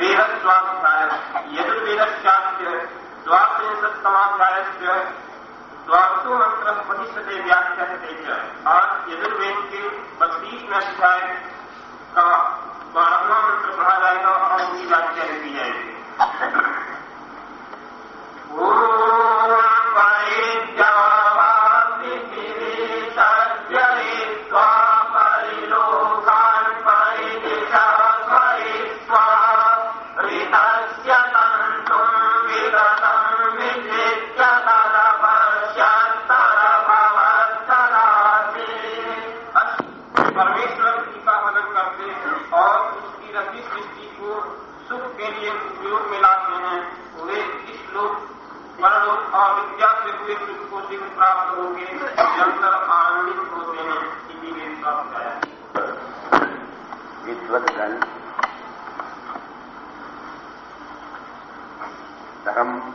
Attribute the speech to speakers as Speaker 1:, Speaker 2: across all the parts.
Speaker 1: वेहद्वाभ्याय यजुर्वेदश्चास्य द्वादशतमाध्यायस्य द्वादशो मंत्र उपनिषदे व्याख्याते च। आज यजुर्वेद के बत्तीसवें अध्याय का बारहवा मंत्र पढ़ा जाएगा। और उनकी व्याख्या की जाएगी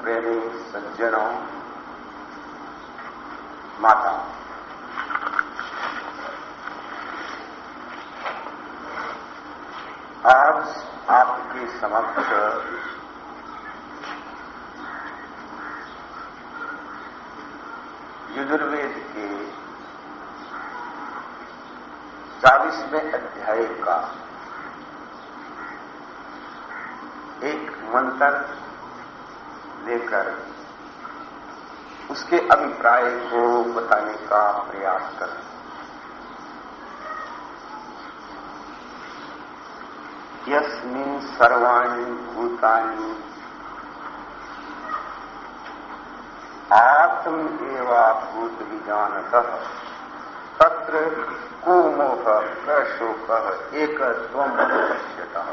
Speaker 2: प्रेमी सज्जनों माता। आज आपके समक्ष यजुर्वेद के चालीसवें अध्याय का एक मंत्र लेकर उसके अभिप्राय को बताने का प्रयास करें। यस्मिन सर्वाणी भूतानी आत्म एवाभूत विजानत तत्र को मोह प्रशोक एक पश्यता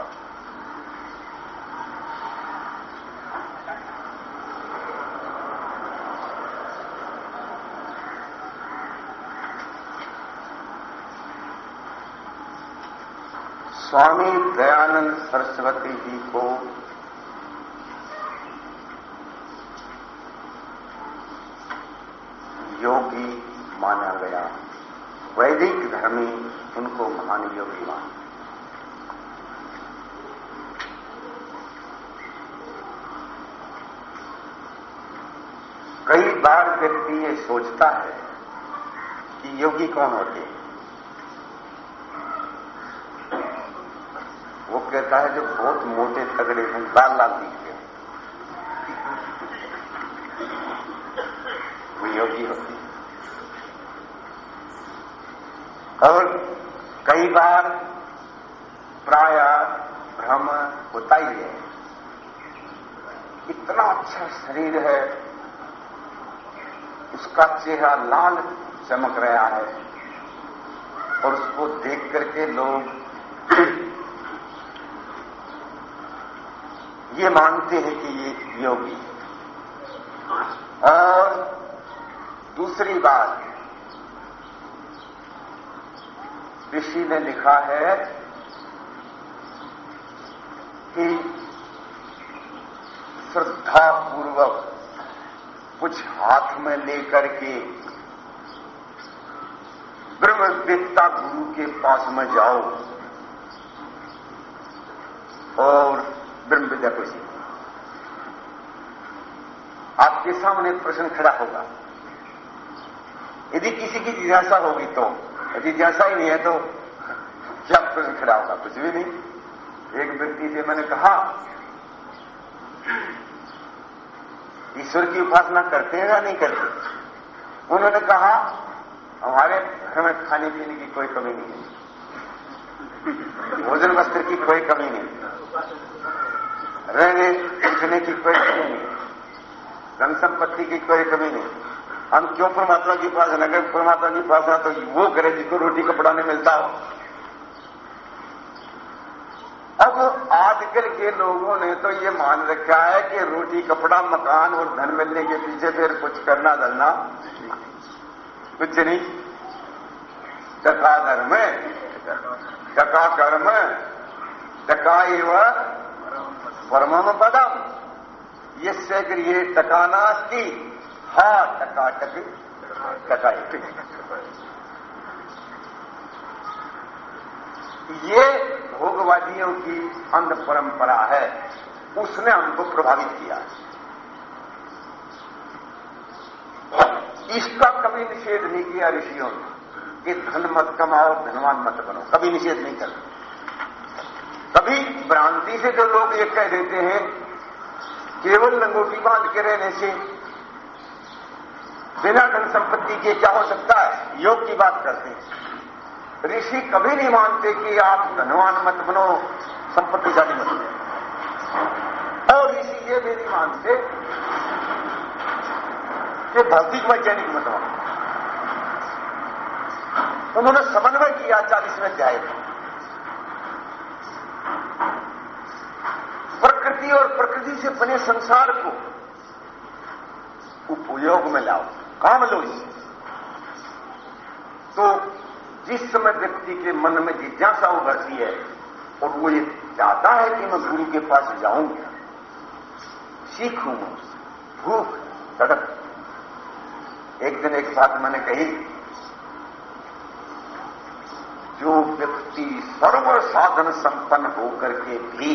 Speaker 2: स्वामी दयानंद सरस्वती जी को योगी माना गया। वैदिक धर्मी उनको महान योगी मान। कई बार व्यक्ति ये सोचता है कि योगी कौन होते हैं? कहता है जो बहुत मोटे तगड़े हैं लाल लाल दिखते हैं वो योगी होती और कई बार प्राय भ्रम होता ही है। इतना अच्छा शरीर है, उसका चेहरा लाल चमक रहा है, और उसको देख करके लोग ये मानते हैं कि ये योगी। और दूसरी बात, ऋषि ने लिखा है कि श्रद्धापूर्वक कुछ हाथ में लेकर के ब्रह्मविद्ता गुरु के पास में जाओ और ब्रह्म विद्या को सीखो आपके सामने प्रश्न खड़ा होगा। यदि किसी की जिज्ञासा होगी तो जिज्ञासा ही नहीं है तो क्या प्रश्न खड़ा होगा? कुछ भी नहीं। एक व्यक्ति से मैंने कहा, ईश्वर की उपासना करते हैं या नहीं करते? उन्होंने कहा, हमारे घर में खाने पीने की कोई कमी नहीं है। भोजन वस्त्र की कोई कमी नहीं। रहने उठने की कोई कमी नहीं। धन संपत्ति की कोई कमी नहीं। हम क्यों परमात्मा की उपासना करें परमात्मा की उपासना तो वो करे जिसको रोटी कपड़ा नहीं मिलता हो। अब आजकल के लोगों ने तो ये मान रखा है कि रोटी, कपड़ा, मकान और धन मिलने के पीछे फिर कुछ करना धरना कुछ नहीं। चका धर्म चका कर्म चका एवं परम पदम। यश निश्चय करिए टकानास्ती हा टकाटक टकाए ये भोगवादियों की अंध परंपरा है, उसने हमको प्रभावित किया। इसका कभी निषेध नहीं किया ऋषियों ने, कि धन मत कमाओ, धनवान मत बनो। कभी निषेध नहीं कर कभी भ्रांति से जो लोग ये कह देते हैं, केवल लंगोटी बाँध के रहने से बिना धन संपत्ति के क्या हो सकता है? योग की बात करते हैं। ऋषि कभी नहीं मानते कि आप धनवान मत बनो, संपत्तिशाली मत बनो। और ऋषि ये भी नहीं मानते कि भौतिक वैज्ञानिक मत बनो। उन्होंने समन्वय किया, चालीसवें अध्याय में। प्रकृति और प्रकृति से बने संसार को उपयोग में लाओ। काम लो तो जिस समय व्यक्ति के मन में जिज्ञासा उभरती है और वो ये चाहता है कि मैं गुरु के पास जाऊँगा, सीखूं, भूख, तड़प। एक दिन एक बात मैंने कही, जो व्यक्ति सर्व साधन संपन्न होकर के भी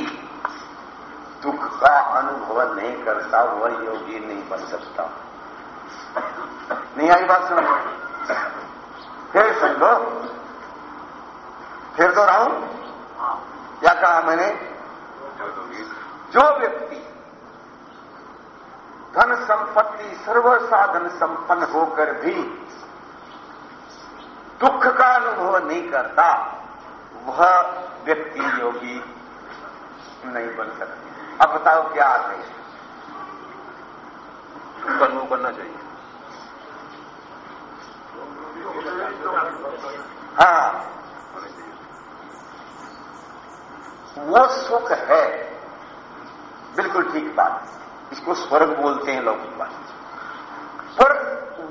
Speaker 2: दुख का अनुभव नहीं करता, वह योगी नहीं बन सकता। नहीं आई बात सुनो फिर सुन लो फिर तो रहा। क्या कहा मैंने? जो व्यक्ति धन संपत्ति, सर्व साधन संपन्न होकर भी दुख का अनुभव नहीं करता, वह व्यक्ति योगी नहीं बन सकती। अब बताओ क्या आता है
Speaker 3: का करना चाहिए।
Speaker 2: हाँ। वो सुख है। बिल्कुल ठीक बात। इसको स्वर्ग बोलते हैं लोग बात। पर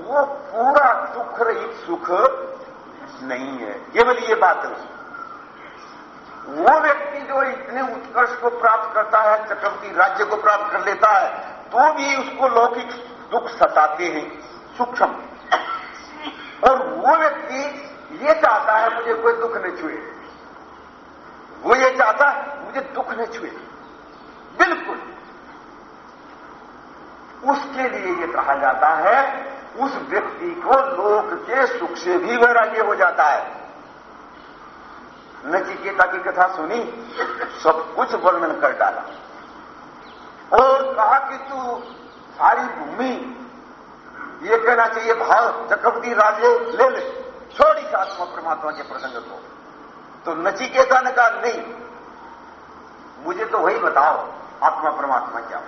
Speaker 2: वो पूरा दुख रहित सुख नहीं है। केवल ये बात नहीं वो व्यक्ति जो इतने उत्कर्ष को प्राप्त करता है, चक्रवर्ती राज्य को प्राप्त कर लेता है तो भी उसको लौकिक दुख सताते हैं, सूक्ष्म। और वो व्यक्ति ये चाहता है, मुझे कोई दुख न छुए। वो ये चाहता है, मुझे दुख न छुए। बिल्कुल। उसके लिए ये कहा जाता है, उस व्यक्ति को लोक के सुख से भी वैराग्य हो जाता है। नचिकेता की कथा सुनी, सब कुछ वर्णन कर डाला। और कहा कि तू सारी भूमि, ये कहना चाहिए, भाव चक्रवर्ती राजे, ले ले, छोड़ी आत्मा परमात्मा के प्रसंग को। तो नचिकेता ने कहा, नहीं, मुझे तो वही बताओ आत्मा परमात्मा क्या हो?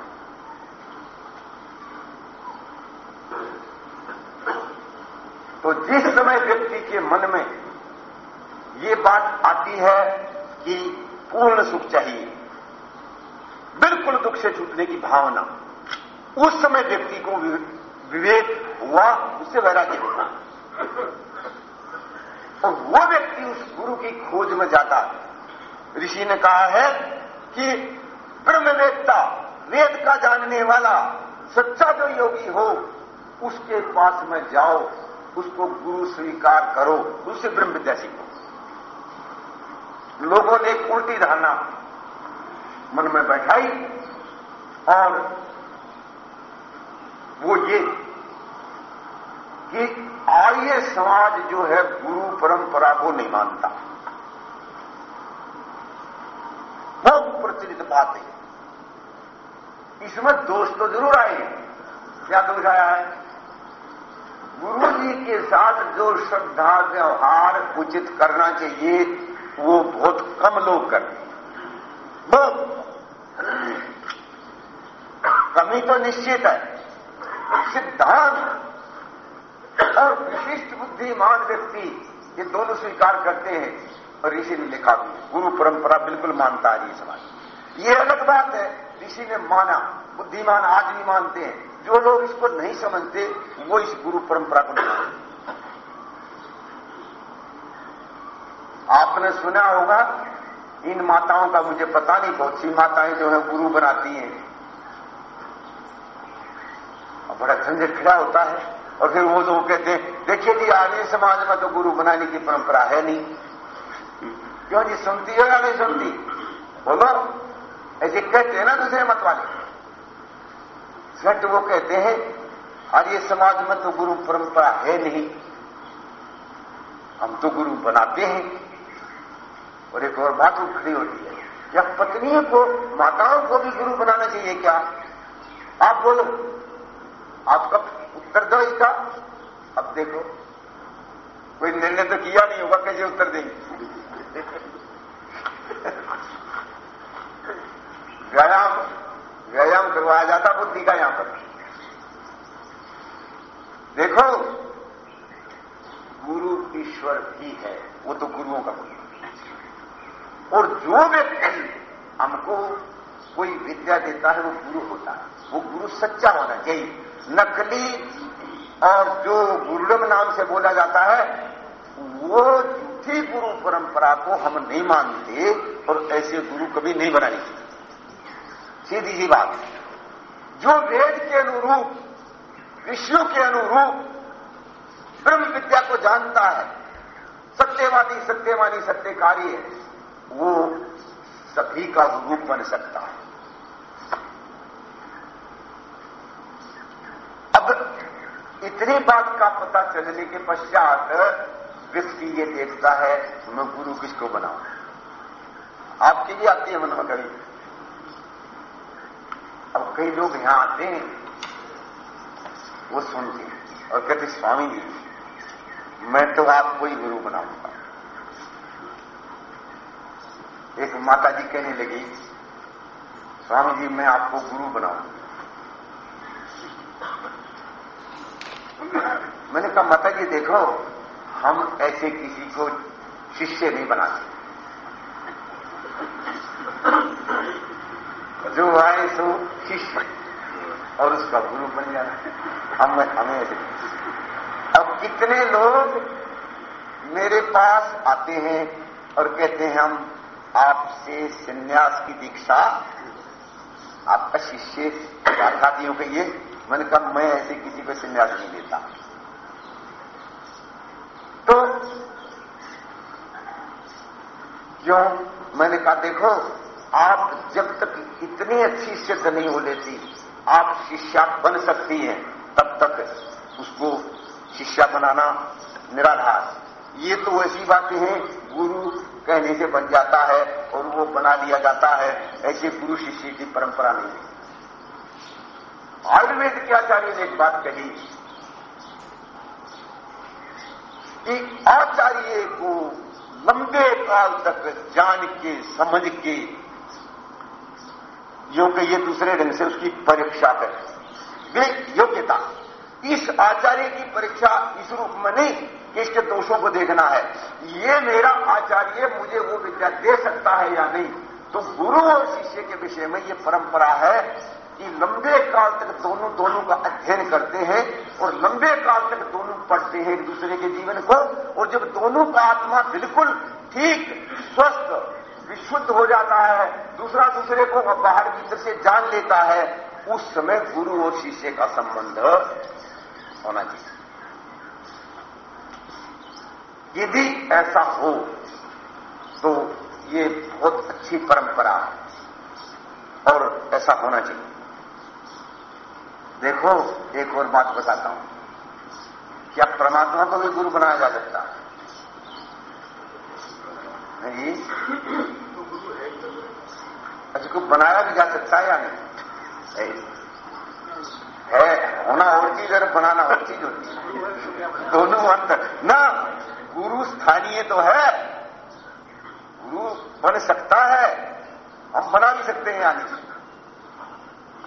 Speaker 2: तो जिस समय व्यक्ति के मन में ये बात आती है कि पूर्ण सुख चाहिए। बिल्कुल दुख से छूटने की भावना। उस समय व्यक्ति को विवेक हुआ, उससे वैराग्य होता और वो व्यक्ति उस गुरु की खोज में जाता है। ऋषि ने कहा है कि ब्रह्मवेदता वेद का जानने वाला, सच्चा जो योगी हो, उसके पास में जाओ, उसको गुरु स्वीकार करो उससे ब्रह्म विद्या सीखो। लोगों ने एक उल्टी धारणा मन में बैठाई और वो ये कि आर्य समाज जो है गुरु परंपरा को नहीं मानता। बहुत प्रचलित बात है। इसमें दोष तो ज़रूर आए क्या आया है? गुरु जी के साथ जो श्रद्धा, व्यवहार उचित करना चाहिए वो बहुत कम लोग करते बहुत कमी तो निश्चित है। सिद्धांत और विशिष्ट बुद्धिमान व्यक्ति ये दोनों स्वीकार करते हैं और ऋषि ने लिखा भी गुरु परंपरा बिल्कुल मानता है ये समाज। ये अलग बात है, ऋषि ने माना, बुद्धिमान आज भी मानते हैं। जो लोग इसको नहीं समझते, वो इस गुरु परंपरा को नहीं मानते। आपने सुना होगा, इन माताओं का मुझे पता नहीं बहुत सी माताएँ जो है गुरु बनाती हैं। और बड़ा झंझट खड़ा होता है। और फिर वो लोग कहते हैं, देखिए जी, आर्य समाज में तो गुरु बनाने की परंपरा है नहीं। क्यों जी सुनती है या नहीं सुनती? बोलो, ऐसे कहते हैं ना दूसरे मत वाले। झट वो कहते हैं, आर्य समाज में तो गुरु परंपरा है नहीं। हम तो गुरु बनाते हैं। और एक और बात खड़ी होती है। क्या पत्नियों को, माताओं को भी गुरु बनाना चाहिए क्या? आप बोलो। आपका उत्तर दो इसका। अब देखो। कोई निर्णय तो किया नहीं होगा, कैसे उत्तर देंगे? व्यायाम व्यायाम करवाया जाता बुद्धि का यहाँ पर। देखो, गुरु ईश्वर भी है, वो तो गुरुओं का गुरु और जो व्यक्ति हमको कोई विद्या देता है, वो गुरु होता है। वो गुरु सच्चा होना चाहिए। नकली और जो गुरुडम नाम से बोला जाता है, वो झूठी गुरु परंपरा को हम नहीं मानते और ऐसे गुरु कभी नहीं बनाने सीधी सी बात। जो वेद के अनुरूप ऋषियों के अनुरूप ब्रह्म विद्या को जानता है, सत्यवादी सत्यवादी सत्यकारी है वो सभी का रूप बन सकता है। अब इतनी बात का पता चलने के पश्चात व्यक्ति ये देखता है, मैं गुरु किसको बनाऊँ? आपके लिए आती है मन में कभी अब कई लोग यहाँ आते हैं, वो सुनते हैं और कहते, स्वामी जी मैं तो आपको ही गुरु बनाऊँगा। एक माता जी कहने लगी, स्वामी जी, मैं आपको गुरु बनाऊँगा मैंने कहा माता जी देखो, हम ऐसे किसी को शिष्य नहीं बनाते। जो आए, सो शिष्य, और उसका गुरु बन जाना। हम, हमें ऐसे अब कितने लोग मेरे पास आते हैं और कहते हैं, हम आपसे संन्यास की दीक्षा आपका शिष्य साथियों के ये मैंने कहा मैं ऐसे किसी को संन्यास नहीं देता। तो क्यों? मैंने कहा, देखो, आप जब तक इतनी अच्छी सिद्ध नहीं हो लेती, आप शिष्या बन सकती हैं, तब तक उसको शिष्या बनाना निराधार। ये तो ऐसी बातें हैं, गुरु कहने से बन जाता है और वो बना दिया जाता है, ऐसे गुरु शिष्य की परंपरा नहीं है। आयुर्वेद के आचार्य ने एक बात कही कि आचार्य को लंबे काल तक जान के, समझ के, योग्य ये दूसरे ढंग से उसकी परीक्षा करे। योग्यता। इस आचार्य की परीक्षा इस रूप में नहीं। इसके दोषों को देखना है। ये मेरा आचार्य मुझे वो विद्या दे सकता है या नहीं? तो गुरु और शिष्य के विषय में ये परंपरा है कि लंबे काल तक दोनों दोनों का अध्ययन करते हैं और लंबे काल तक दोनों पढ़ते हैं एक दूसरे के जीवन को और जब दोनों का आत्मा बिल्कुल ठीक, स्वस्थ, विशुद्ध हो जाता है, दूसरा दूसरे को बाहर भीतर से जान लेता है, उस समय गुरु और शिष्य का संबंध होना चाहिए। यदि ऐसा हो तो ये बहुत अच्छी परंपरा है। और ऐसा होना चाहिए। देखो, एक और बात बताता हूँ क्या परमात्मा को भी गुरु बनाया जा सकता है। नहीं? अच्छा को बनाया भी जा सकता है या नहीं? है, होना और चीज़ और बनाना और चीज़ होती। है दोनों अंतर ना गुरु स्थानीय तो है। गुरु बन सकता है। हम बना भी सकते हैं यानी।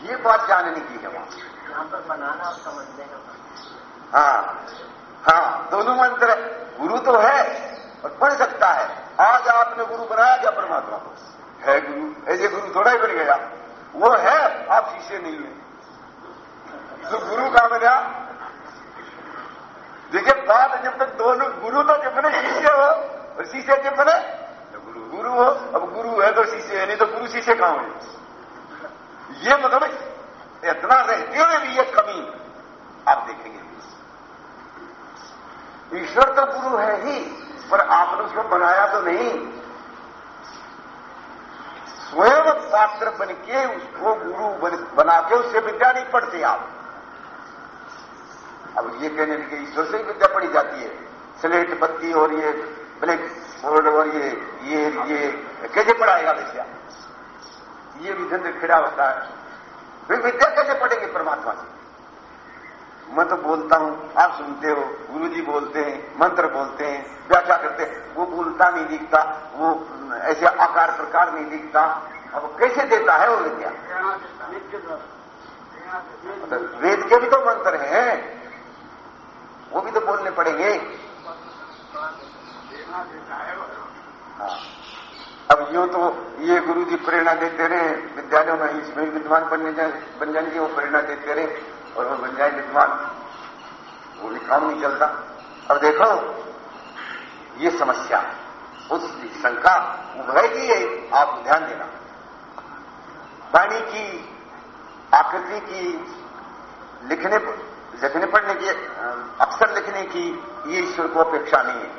Speaker 2: ये बात जानने की है वहाँ।
Speaker 3: पर बनाना और समझने का
Speaker 2: हाँ। हाँ दोनों मंत्र गुरु तो है और बन सकता है। आज आपने गुरु बनाया क्या परमात्मा को? है गुरु। ऐसे गुरु थोड़ा ही बन गया। वो है आप शिष्य नहीं है। तो गुरु का बना देखिए बात जब तक दोनों गुरु तो जब मैंने शिष्य हो और शिष्य जब मैंने गुरु गुरु हो अब गुरु है तो शिष्य है नहीं तो गुरु शिष्य कहाँ हो? ये मतलब इतना रहते हुए भी ये कमी आप देखेंगे। ईश्वर तो गुरु है ही पर आपने उसको बनाया तो नहीं। स्वयं पात्र बन के उसको गुरु बन, बना के उससे विद्या नहीं पढ़ते आप। अब ये कहने लगे, ईश्वर से ही विद्या पढ़ी जाती है। स्लेट पत्ती और ये ब्लैक बोर्ड और ये ये ये, कैसे पढ़ाएगा विद्या ये भी धंधे खिड़ा होता है। फिर विद्या कैसे पढ़ेंगे परमात्मा से? मैं तो बोलता हूँ, आप सुनते हो गुरु जी बोलते हैं, मंत्र बोलते हैं, व्याख्या करते हैं। वो बोलता नहीं दिखता, वो, ऐसे आकार प्रकार नहीं दिखता। अब कैसे देता है वो विद्या? वेद के भी तो मंत्र हैं। वो भी तो बोलने पड़ेंगे। हाँ। अब यूँ तो ये गुरु जी प्रेरणा देते रहे, विद्यालयों में इसमें विद्वान बनने बन जाएँगे, वो प्रेरणा देते रहे, और वो बन जाए विद्वान। वो भी काम नहीं चलता। अब देखो, ये समस्या उस शंका उभरेगी है आप ध्यान देना। वाणी की, आकृति की, लिखने लिखने पढ़ने की, अक्सर लिखने की ये ईश्वर को अपेक्षा नहीं है।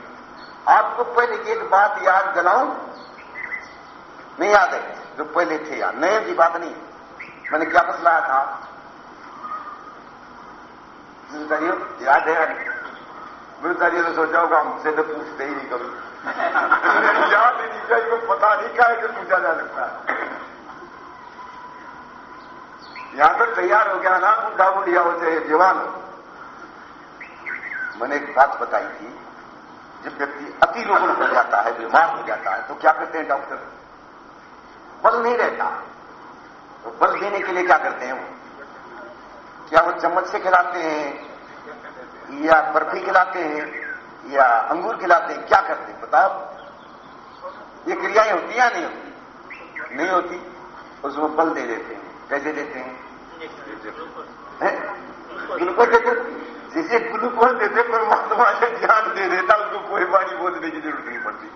Speaker 2: आपको पहले एक बात याद दिलाऊं? नहीं याद है, जो पहले थे याद। नए की बात नहीं। मैंने क्या बतलाया था? याद है गुरुदारी ने सोचा होगा, हमसे तो पूछते ही नहीं कभी। याद नहीं चाहिए पता नहीं क्या है कि पूछा जा सकता है। यहाँ तो तैयार हो गया ना बुढ़ा बुढ़िया हो चाहे जवान हो। मैंने एक बात बताई थी, जब व्यक्ति अति रोगन हो जाता है, बीमार हो जाता है तो क्या करते हैं डॉक्टर? बल नहीं रहता। तो बल देने के लिए क्या करते हैं वो? क्या वो चम्मच से खिलाते हैं, या बर्फ़ी खिलाते हैं, या अंगूर खिलाते हैं? क्या करते हैं? बताओ। ये क्रियाएँ होती या नहीं होती? नहीं होती उसमें बल दे देते हैं। कैसे देते हैं? ग्लूकोज देते जिसे ग्लूकोज देते परमात्मा से ध्यान दे देता उसको कोई बारी बोलने की ज़रूरत नहीं पड़ती।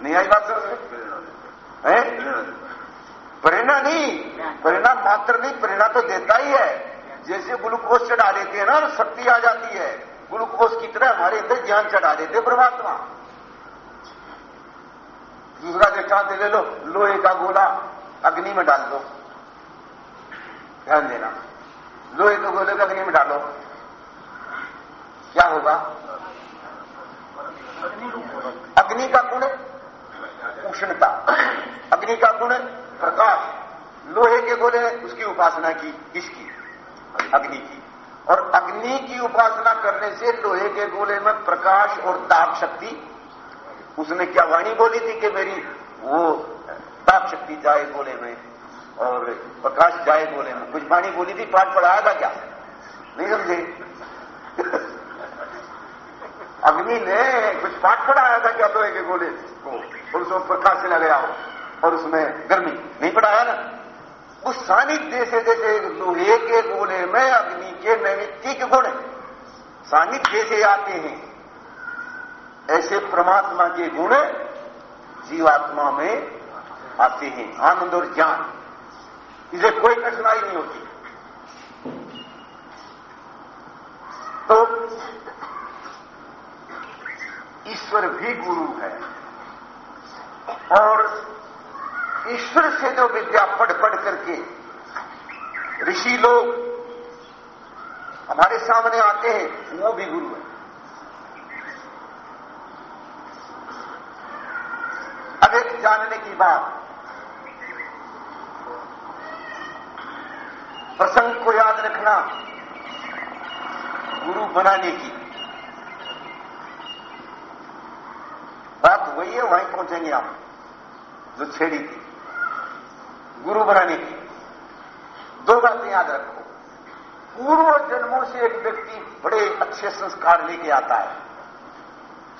Speaker 2: नहीं आई बात समझ में? प्रेरणा नहीं। प्रेरणा मात्र नहीं प्रेरणा तो देता ही है। जैसे ग्लूकोज चढ़ा देते हैं ना शक्ति आ जाती है। ग्लूकोज की तरह हमारे अंदर ज्ञान चढ़ा देते परमात्मा। दूसरा दृष्टांत ले लो लोहे का गोला अग्नि में डाल दो। ध्यान देना। लोहे के गोले को अग्नि में डालो। क्या होगा? अग्नि का गुण, उष्णता। अग्नि का गुण, प्रकाश। लोहे के गोले उसकी उपासना की, किसकी? अग्नि की। और अग्नि की उपासना करने से लोहे के गोले में प्रकाश और ताप शक्ति। उसने क्या वाणी बोली थी कि मेरी वो ताप शक्ति जाए गोले में? और प्रकाश जाए बोले में। कुछ वाणी बोली थी, पाठ पढ़ाया था क्या? नहीं समझे? अग्नि ने कुछ पाठ पढ़ाया था क्या लोहे के गोले को और उसमें प्रकाश चला गया हो, और उसमें गर्मी। नहीं पढ़ाया ना? उस सानिध्य से जैसे लोहे के गोले में अग्नि के नैमित्तिक गुण सानिध्य से आते हैं। ऐसे परमात्मा के गुण जीवात्मा में आते हैं। आनंद और ज्ञान। इसे कोई कठिनाई नहीं होती। तो ईश्वर भी गुरु है और ईश्वर से जो विद्या पढ़ पढ़ करके ऋषि लोग हमारे सामने आते हैं, वो भी गुरु है। अब एक जानने की बात। प्रसंग को याद रखना गुरु बनाने की। बात वही है, वहीं पहुँचेंगे आप, जो छेड़ी थी। गुरु बनाने की। दो बातें याद रखो। पूर्व जन्मों से एक व्यक्ति बड़े अच्छे संस्कार लेके आता है।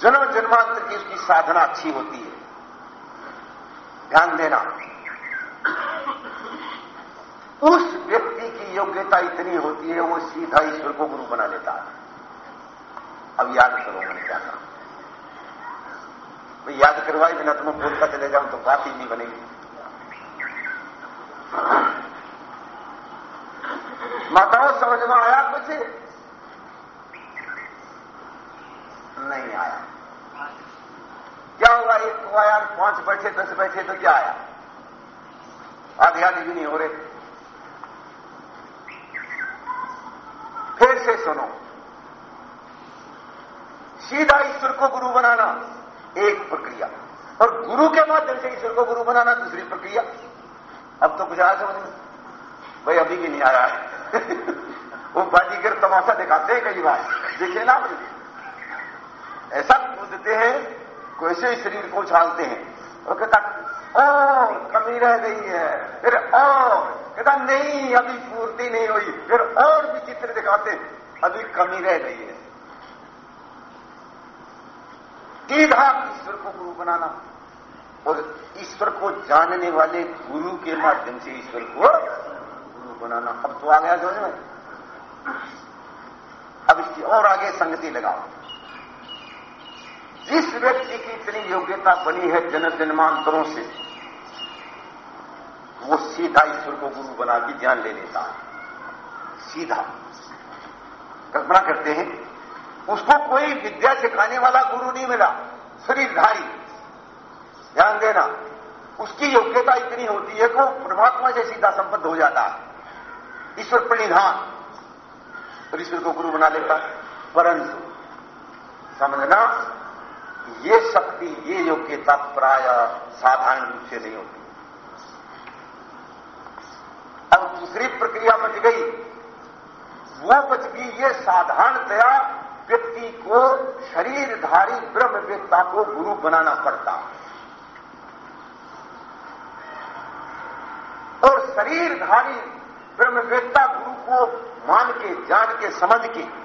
Speaker 2: जन्म जन्मांतर की उसकी साधना अच्छी होती है। ध्यान देना। उस व्यक्ति योग्यता इतनी होती है, वो सीधा ईश्वर को गुरु बना लेता है। अब याद करो मैंने क्या कहा भाई याद करवाए बिना तुम्हें बोलता चले जाऊँ तो बात ही नहीं बनेगी। माताओं समझ में आया कुछ? नहीं आया। क्या होगा एक को आया, पाँच बैठे, दस बैठे तो क्या आया? आधे आधे भी नहीं हो रहे। से सुनो। सीधा ईश्वर को गुरु बनाना एक प्रक्रिया, और गुरु के माध्यम से ईश्वर को गुरु बनाना दूसरी प्रक्रिया। अब तो कुछ आया समझ में। भाई, अभी भी नहीं आया है। वो बाजीगर तमाशा दिखाते हैं कई बार। देखे ना भाई। ऐसा कूदते हैं कैसे शरीर को उछालते हैं। और कहता ओ कमी रह गई है। फिर, और कहता नहीं, अभी पूर्ति नहीं हुई। फिर और भी चित्र दिखाते। अभी कमी रह गई है। सीधा ईश्वर को गुरु बनाना। और ईश्वर को जानने वाले गुरु के माध्यम से ईश्वर को गुरु बनाना। अब तो आ गया जो है। अब इसकी और आगे संगति लगाओ। जिस व्यक्ति की इतनी योग्यता बनी है जन्म जन्मांतरों से वो सीधा ईश्वर को गुरु बना के ज्ञान ले लेता है। सीधा। कल्पना करते हैं, उसको कोई विद्या सिखाने वाला गुरु नहीं मिला शरीरधारी ध्यान देना, उसकी योग्यता इतनी होती है कि वो परमात्मा से सीधा संबद्ध हो जाता है। ईश्वर प्रणिधान। और ईश्वर को गुरु बना लेता परंतु, समझना, ये शक्ति, ये योग्यता प्राय साधारण रूप से नहीं होती। अब दूसरी प्रक्रिया बच गई। वो बच गई ये साधारणतया व्यक्ति को शरीरधारी ब्रह्मवेत्ता को गुरु बनाना पड़ता। और शरीरधारी ब्रह्मवेत्ता गुरु को मान के, जान के, समझ के,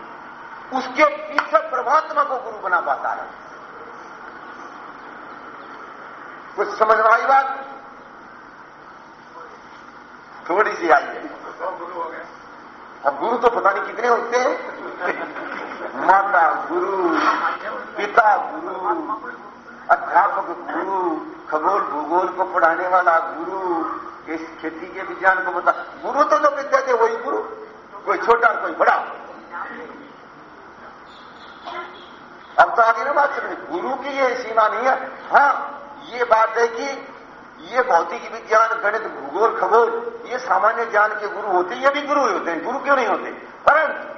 Speaker 2: उसके पीछे परमात्मा को गुरु बना पाता है। कुछ समझ में आई बात? थोड़ी सी आई है। अब गुरु तो पता नहीं कितने होते हैं। माता, गुरु, पिता, गुरु, अध्यापक, गुरु, खगोल, भूगोल को पढ़ाने वाला गुरु, इस खेती के विज्ञान को बता गुरु तो जो विद्या थे, वही गुरु। कोई छोटा, कोई बड़ा। अब तो आगे ना बात चल गुरु की ये सीमा नहीं है। हाँ ये बात है कि ये भौतिक विज्ञान, गणित, भूगोल, खगोल, ये सामान्य ज्ञान के गुरु होते हैं, ये भी गुरु ही होते हैं। गुरु क्यों नहीं होते? परंतु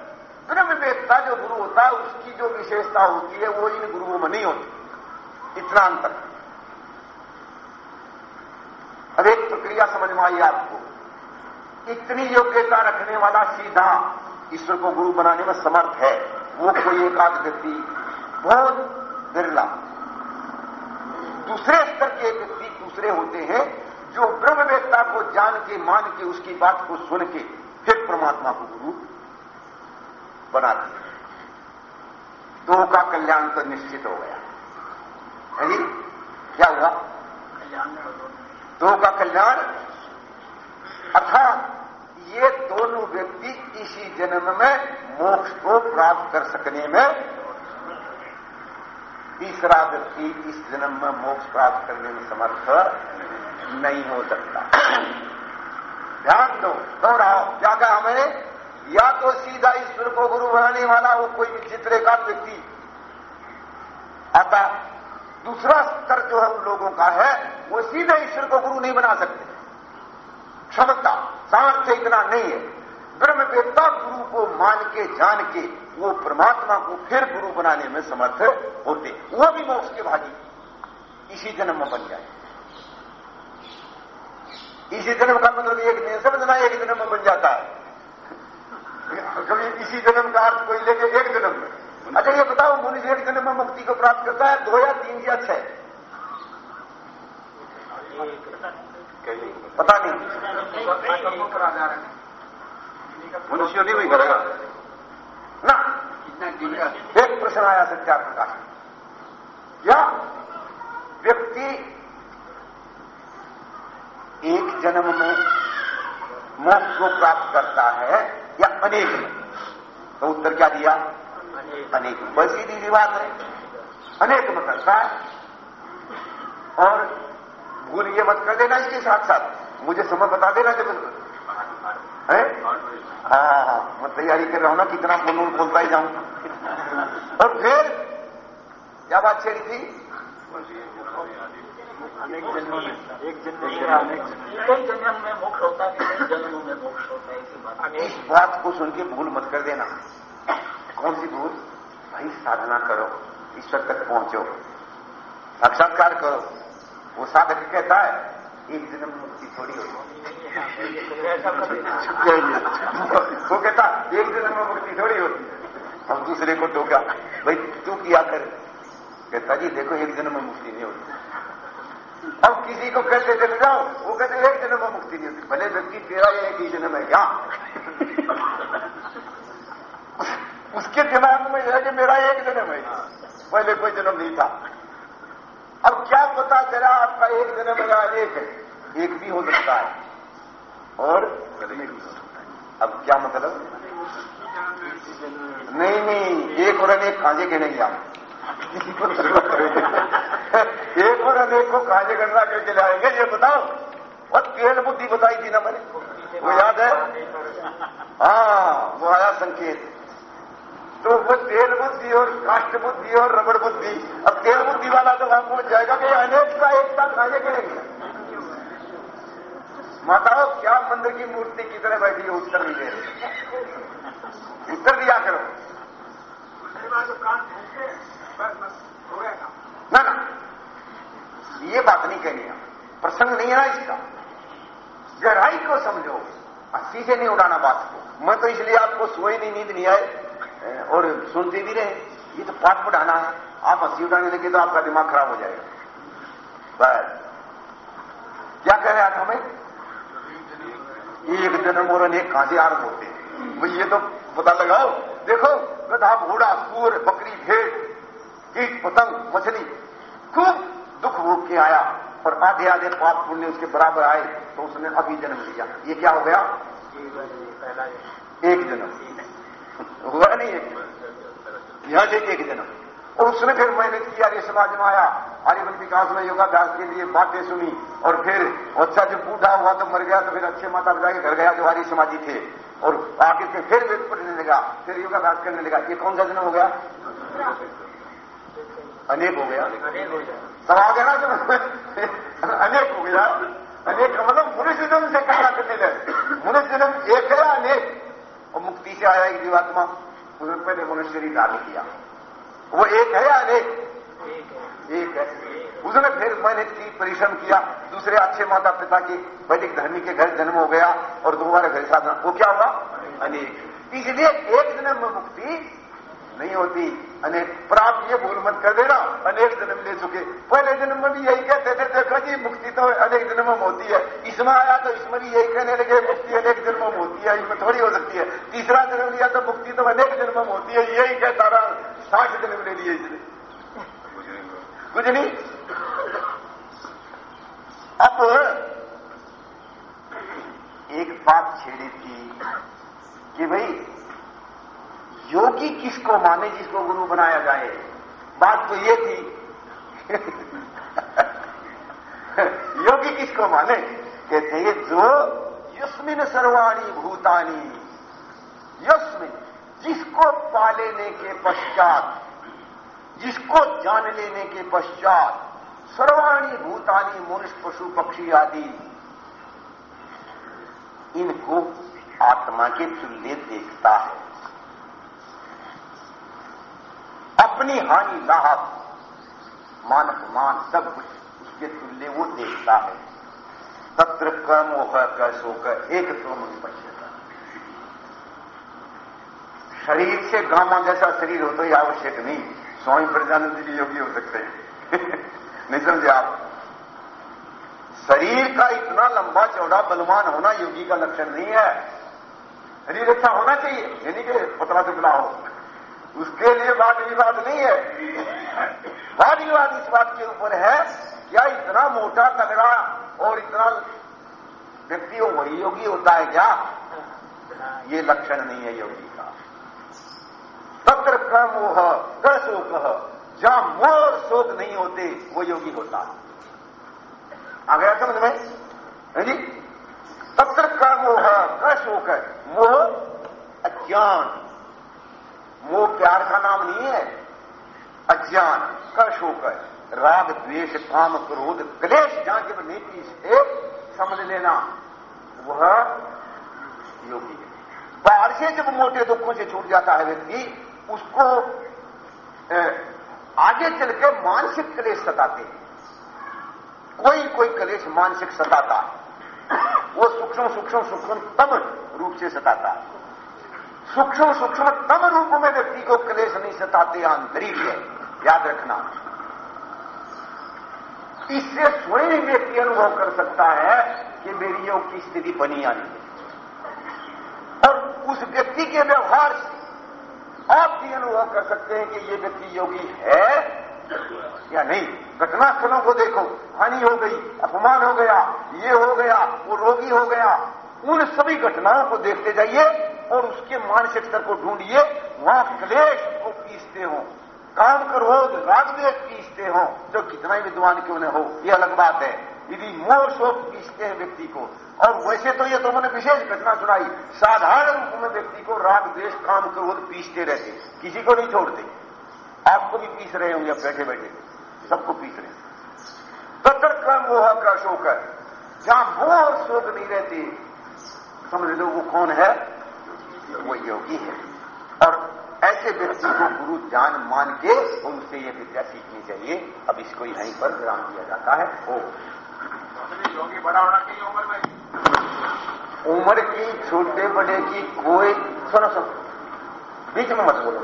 Speaker 2: ब्रह्म विवेकता जो गुरु होता है, उसकी जो विशेषता होती है, वो इन गुरुओं में नहीं होती। इतना अंतर। अब एक प्रक्रिया समझ में आई आपको। इतनी योग्यता रखने वाला सीधा ईश्वर को गुरु बनाने में समर्थ है। वो कोई एक आध व्यक्ति, बहुत बिरला। दूसरे स्तर के दूसरे होते हैं जो ब्रह्मवेत्ता को जान के, मान के, उसकी बात को सुन के फिर परमात्मा को गुरु बनाते हैं। दो का कल्याण तो निश्चित हो गया। है क्या हुआ? दो का कल्याण? अर्थात ये दोनों व्यक्ति इसी जन्म में मोक्ष को प्राप्त कर सकने में तीसरा व्यक्ति इस जन्म में मोक्ष प्राप्त करने में समर्थ नहीं हो सकता। ध्यान दो, दोहराओ क्या कहा हमें। या तो सीधा ईश्वर को गुरु बनाने वाला वो कोई विचित्र एकाध व्यक्ति। आता दूसरा स्तर जो है उन लोगों का है, वो सीधा ईश्वर को गुरु नहीं बना सकते। क्षमता, सामर्थ्य इतना नहीं है। ब्रह्मवेत्ता गुरु को मान के, जान के, वो परमात्मा को फिर गुरु बनाने में समर्थ होते। वो भी मोक्ष के भागी। इसी जन्म में बन जाए। इसी जन्म का मतलब एक नहीं समझना एक जन्म में बन जाता है। कभी इसी जन्म का अर्थ कोई लेके एक जन्म में। अच्छा ये बताओ मनुष्य एक जन्म में मुक्ति को प्राप्त करता है, दो या तीन या छह? पता नहीं। मनुष्य नहीं भी करेगा। ना। एक प्रश्न आया सत्या का। क्या व्यक्ति एक जन्म में मोक्ष को प्राप्त करता है या अनेक में? तो उत्तर क्या दिया? अनेक में। बस बात है। अनेक में करता है। और भूल ये मत कर देना इसके साथ साथ मुझे समय बता देना जब हाँ मैं तैयारी कर रहा हूँ ना कितना बोलूँ बोलता ही जाऊँ। और फिर क्या बात छेड़ी थी?
Speaker 3: अनेक जन्मों में एक जन्म से अनेक
Speaker 4: कई जन्म में मोक्ष होता है कई जन्मों में मोक्ष होता है इसी बात
Speaker 2: इस बात को सुन के भूल मत कर देना। कौन सी भूल? भाई साधना करो ईश्वर तक पहुंचो। साक्षात्कार करो। वो साधक कहता है एक जन्म मुक्ति थोड़ी होती वो कहता, एक जन्म में मुक्ति थोड़ी होती हम दूसरे को टोका भाई, तू किया कर। कहता, जी, देखो, एक जन्म में मुक्ति नहीं होती। अब किसी को कहते चले जाओ? वो कहते, एक जन्म में मुक्ति नहीं होती। भले व्यक्ति तेरा या एक ही जन्म है, क्या? उसके दिमाग में है कि मेरा एक जन्म है। पहले कोई जन्म नहीं था। अब क्या पता चला आपका एक जन्म या अनेक है। एक भी हो सकता है। और? सकता है अब क्या मतलब? नहीं नहीं, एक और अनेक खांजे के नहीं आप। एक और अनेक को खांजे गणना करके लाएँगे, ये बताओ। बहुत तेल बुद्धि बताई थी ना मैंने। वो याद है? हाँ वो आया संकेत। तो वो तेल बुद्धि और काष्ट बुद्धि और रबड़ बुद्धि। अब तेल बुद्धि वाला तो वहाँ पहुँच जाएगा कि अनेक का एक साथ खाने करेंगे माताओं, क्या मंदिर की मूर्ति की तरह बैठी है उत्तर नहीं दे रही उत्तर दिया करो। ना ना। ये बात नहीं कहनी है। प्रसंग नहीं है ना इसका। गहराई को समझो। अस्सी से नहीं उड़ाना बात को। मैं तो इसलिए आपको सोए नहीं, नींद नहीं आए और सुनते भी रहे। ये तो पाठ पढ़ाना है। आप हँसी उठाने लगे तो आपका दिमाग खराब हो जाएगा। बस। क्या कह रहे आप हमें? एक जन्म और अनेक कहाँ से आरंभ होते हैं। ये तो पता लगाओ। देखो, गधा, घोड़ा, सूर, बकरी, भेड़, कीट, पतंग, मछली, खूब दुख भोग के आया। और आधे आधे पाप पुण्य उसके बराबर आए तो उसने अभी जन्म लिया। ये क्या हो गया? एक जन्म। हुआ नहीं एक यहाँ से एक जन्म और उसने फिर मेहनत की, आर्य समाज में आया। आर्यवन विकास में योगाभ्यास के लिए बातें सुनी। और फिर अच्छा जब बूढ़ा हुआ तो मर गया तो फिर अच्छे माता पिता के घर गया जो आर्य समाजी थे। और आगे से फिर वेद पढ़ने लगा, फिर योगाभ्यास करने लगा। ये कौन सा जन्म हो गया? अनेक हो गया।
Speaker 4: हो
Speaker 2: सब आ गया ना जन्म अनेक हो गया। अनेक मतलब मनुष्य जन्म से कहा करने लगे। मनुष्य जन्म एक है अनेक? और मुक्ति से आया एक जीवात्मा उसने पहले मनुष्य शरीर धारण किया। वो एक है या अनेक? एक है। उसने फिर मैंने की परिश्रम किया, दूसरे अच्छे माता पिता के, वैदिक धर्मी के घर जन्म हो गया और दोबारा घर साधना। वो क्या हुआ? अनेक। इसलिए एक जन्म मुक्ति नहीं होती। अनेक पर आप ये भूल मत कर देना। अनेक जन्म ले चुके। पहले जन्म में भी यही कहते थे, देखो जी, मुक्ति तो अनेक जन्मों में होती है। इसमें आया तो इसमें भी यही कहने लगे, मुक्ति अनेक जन्मों में होती है, इसमें थोड़ी हो सकती है। तीसरा जन्म लिया तो मुक्ति तो अनेक जन्मों में होती है, यही कहता रहा। साठ जन्म ले लिए इसने। कुछ नहीं। अब एक बात छेड़ी थी कि भाई योगी किसको माने जिसको गुरु बनाया जाए? बात तो ये थी। योगी किसको माने? कहते हैं, जो युस्मिन सर्वाणी भूतानी, यस्मिन, जिसको पा लेने के पश्चात, जिसको जान लेने के पश्चात, सर्वाणी भूतानी, मनुष्य, पशु, पक्षी आदि, इनको आत्मा के तुल्य देखता है। अपनी हानि लाभ मान अपमान सब कुछ उसके तुल्य वो देखता है। तत्र कर्म कर शोक एक तो मन पश्यता शरीर से गामा जैसा शरीर हो तो ये आवश्यक नहीं। स्वामी प्रजानंद जी योगी हो सकते हैं। नहीं समझे आप? शरीर का इतना लंबा चौड़ा बलवान होना योगी का लक्षण नहीं है। शरीर अच्छा होना चाहिए, यानी कि पतला दुबला हो। उसके लिए वाद नहीं है। वाद इस बात के ऊपर है, क्या इतना मोटा तगड़ा और इतना व्यक्ति वही योगी होता है क्या? ये लक्षण नहीं है योगी का। तत्र कर्मोह कर शोक जहाँ मोह शोक नहीं होते, वो योगी होता आ गया समझ में? जी? तत्र कर्मोह कर शोक है मोह, अज्ञान। मोह प्यार का नाम नहीं है। अज्ञान का शोक है राग, द्वेष, काम, क्रोध, क्लेश जहाँ जब नहीं पीछे समझ लेना, वह योगी है। बाहर से जब मोटे दुखों से छूट जाता है व्यक्ति, उसको आगे चल के मानसिक क्लेश सताते हैं। कोई कोई क्लेश मानसिक सताता, वो सूक्ष्म सूक्ष्म सूक्ष्मतम रूप से सताता। सूक्ष्म सूक्ष्मतम रूप में व्यक्ति को क्लेश नहीं सताते, आंतरिक है। याद रखना। इससे स्वयं व्यक्ति अनुभव कर सकता है कि मेरी योग की स्थिति बनी या नहीं। और उस व्यक्ति के व्यवहार से आप भी अनुभव कर सकते हैं कि ये व्यक्ति योगी है या नहीं। घटनास्थलों को देखो। हानि हो गई, अपमान हो गया, ये हो गया, वो रोगी हो गया। उन सभी घटनाओं को देखते जाइए। और उसके मानसिक स्तर को ढूंढिए। वहाँ क्लेश को पीसते हो। काम क्रोध राजवेद पीसते हो। जो कितना ही विद्वान क्यों न हो यह अलग बात है। यदि मोह शोक पीसते हैं व्यक्ति को, और वैसे तो ये तो मैंने विशेष घटना सुनाई। साधारण रूप में व्यक्ति को राग देश काम क्रोध पीसते रहते। किसी को नहीं छोड़ते। आपको भी पीस रहे होंगे बैठे बैठे। सबको पीस रहे तत्र का मोह का शोक है। जहाँ मोह शोक नहीं रहते, समझ लो वो कौन है? वो योगी है। और ऐसे व्यक्ति को गुरु जान मान के उनसे ये विद्या सीखनी चाहिए। अब इसको यहीं पर विराम दिया जाता है। ओ।
Speaker 3: योगी बड़ा होना चाहिए उम्र में
Speaker 2: उम्र की छोटे बड़े की कोई सुनो सुनो। बीच में मत बोलो।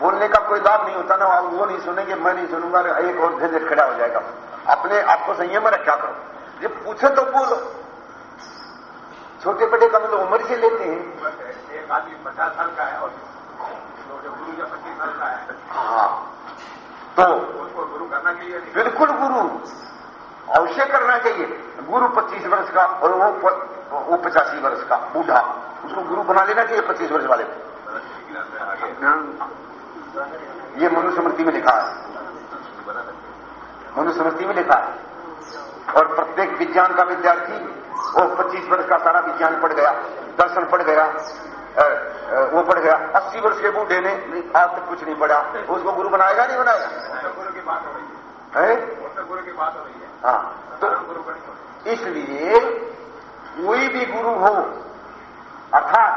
Speaker 2: बोलने का कोई लाभ नहीं होता ना वो नहीं सुनेंगे, मैं नहीं सुनूँगा एक और झंझट खड़ा हो जाएगा। अपने आपको संयम में रखा करो। जब पूछे तो बोलो। छोटे बड़े का मतलब उम्र से लेते हैं।
Speaker 3: एक आदमी पचास साल का है और गुरु या पच्चीस साल का है।
Speaker 2: हाँ। तो
Speaker 3: उसको गुरु करना चाहिए
Speaker 2: बिल्कुल गुरु। अवश्य करना चाहिए। गुरु 25 वर्ष का और वो वो पचासी वर्ष का बूढ़ा। उसको गुरु बना लेना चाहिए 25 वर्ष वाले। ये मनुस्मृति में लिखा है। मनुस्मृति में लिखा है। और प्रत्येक विज्ञान का विद्यार्थी वो 25 वर्ष का सारा विज्ञान पढ़ गया, दर्शन पढ़ गया वो पढ़ गया। 80 वर्ष के बूढ़े ने आज तक कुछ नहीं पढ़ा। उसको गुरु बनाएगा, नहीं बनाएगा?
Speaker 3: की बात हो? रही
Speaker 2: है
Speaker 3: हो
Speaker 2: तो इसलिए कोई भी गुरु हो, अर्थात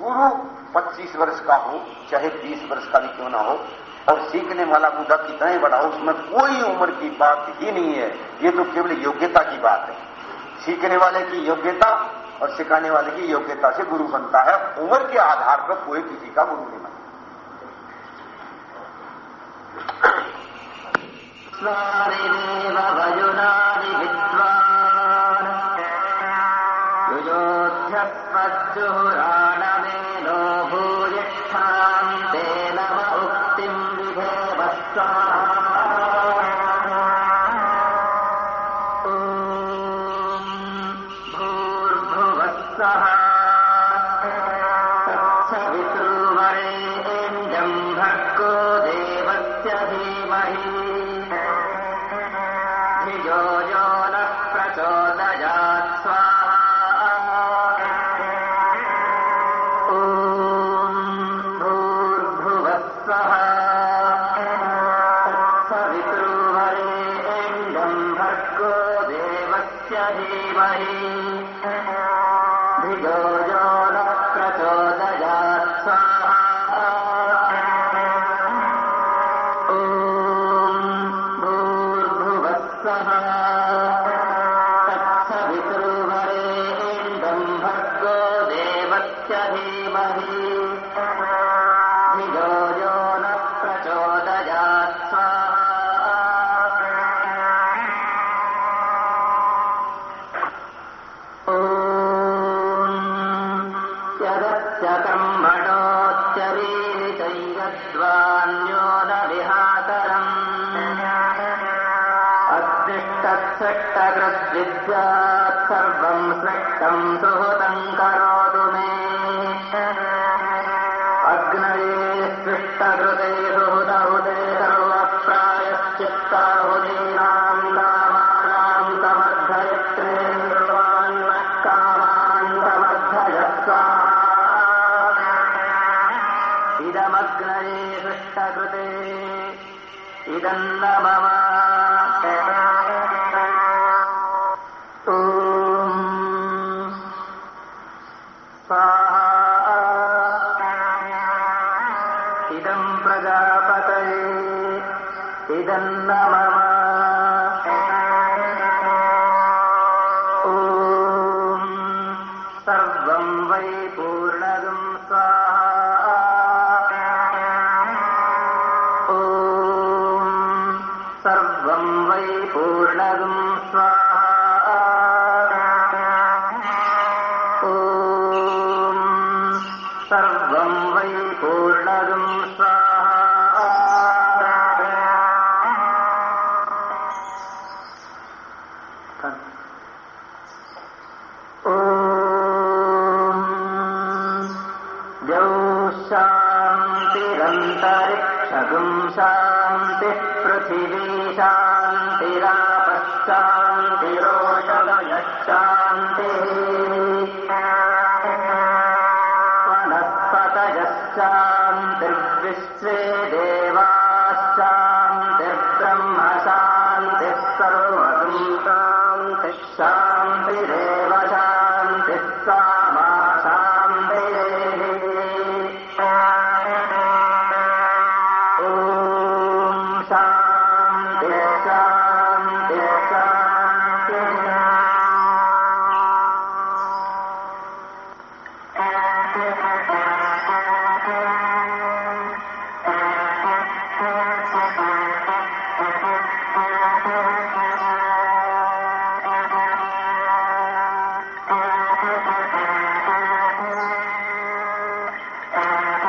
Speaker 2: गुरु 25 वर्ष का हो, चाहे 20 वर्ष का भी क्यों ना हो, और सीखने वाला बूढ़ा कितना ही बड़ा हो, उसमें कोई उम्र की बात ही नहीं है। ये तो केवल योग्यता की बात है। सीखने वाले की योग्यता और सिखाने वाले की योग्यता से गुरु बनता है। उम्र के आधार पर कोई किसी का गुरु नहीं बनता।
Speaker 1: अदृष्टसृष्टकृद्विद्यात् सर्वम् सृष्टम् सुहृतम् करोतु मे। अग्नये सृष्टकृते सुहृतहुते